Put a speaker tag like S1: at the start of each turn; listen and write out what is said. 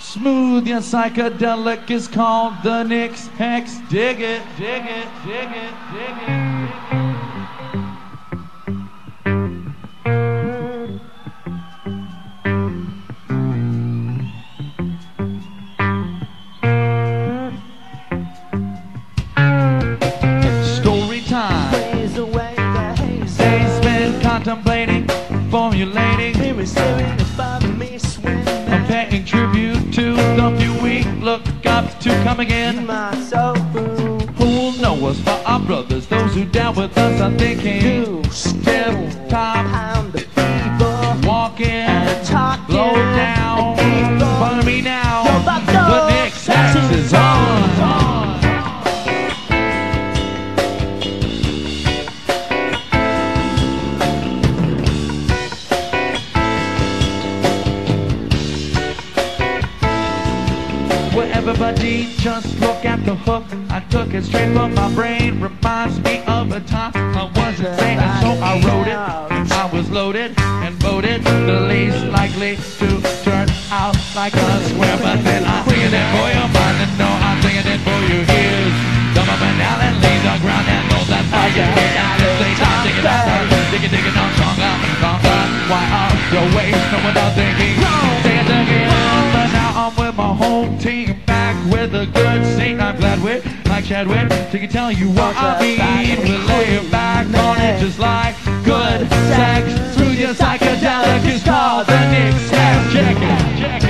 S1: Smooth yet psychedelic is called the Nix Hex. Dig it, dig it, dig it, dig it. Story time.
S2: Away the
S1: contemplating, formulating, up to come again.
S2: My soul.
S1: Who will know us for our brothers? Those who down with us are thinking. Step top, Everybody just look at the hook. I took it straight from my brain. Reminds me of a time I wasn't saying, so I wrote it. I was loaded and voted the least likely to turn out like a square. But then I'm singing it for your mind and know I'm singing it for your ears. Come up and down and leave the ground and know that's how you get out and play time. Singing that time, digging, digging on stronger, stronger. Why are your ways no one else Chadwick. So can tell you what I mean. We'll lay it back on it just like good sex. Through your psychedelic is called the Nix Hex. Check it, check it.